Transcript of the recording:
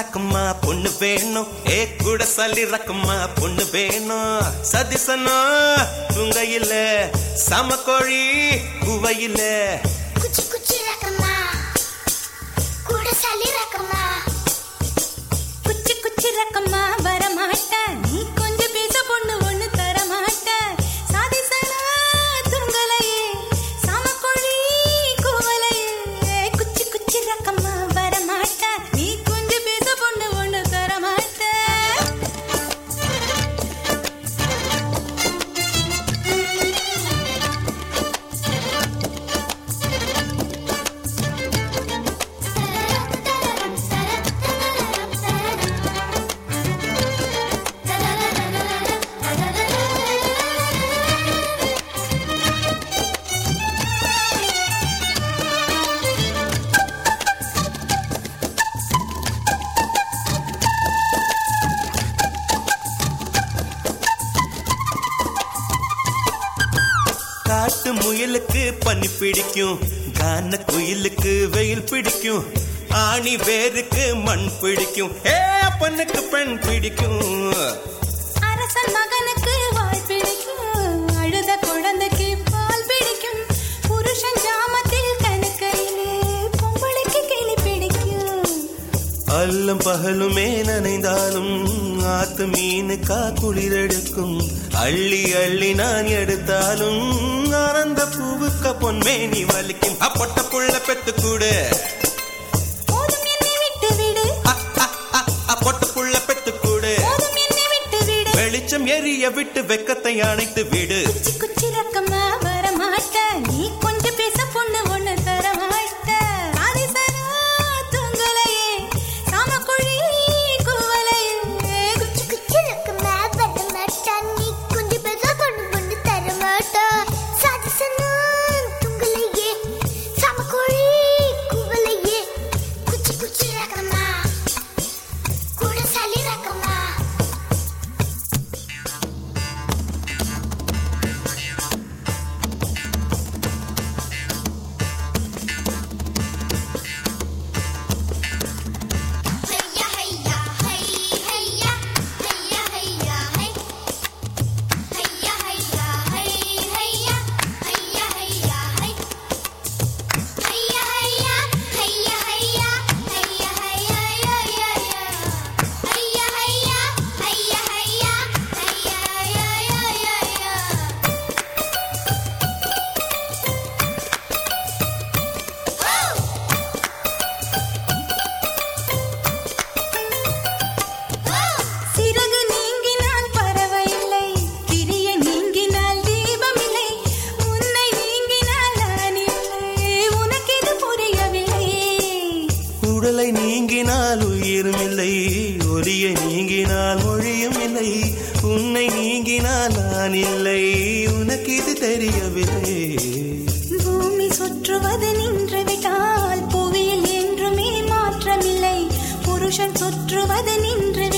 ரக்கம்மா பொண்ணு வேணும். ஏ கூட சல்லி ரக்கம்மா பொண்ணு வேணும். சதிசனா துங்கையில சமக்கோழி குவையில். காட்டு முயலுக்கு பனி பிடிக்கும். கான குயிலுக்கு வெயில் பிடிக்கும். ஆணி வேருக்கு மண் பிடிக்கும். ஏ பொண்ணுக்கு பெண் பிடிக்கும். அல்லும் பகலுமே நனைந்தாலும் ஆத்து மீனுக்கா குளிரெடுக்கும். அள்ளி அள்ளி நான் எடுத்தாலும் ஆனந்த பூவுக்க பொன்மேனி வலிக்கும். அப்பொட்ட புள்ள பெத்து கூடு. வெளிச்சம் எரிய விட்டு வெக்கத்தை அணைத்து விடு. குச்சி குச்சி ரக்கமா வரமாட்ட. நீ உடலை நீங்கினால் உயிரும் இல்லை ஒலியை நீங்கினால் மொழியும் இல்லை. உன்னை நீங்கினால் நான் இல்லை. உனக்கு இது தெரியவில்லை. பூமி சுற்றுவது நின்று விட்டால் புவியில் என்றுமே மாற்றமில்லை. புருஷன் சுற்றுவது நின்று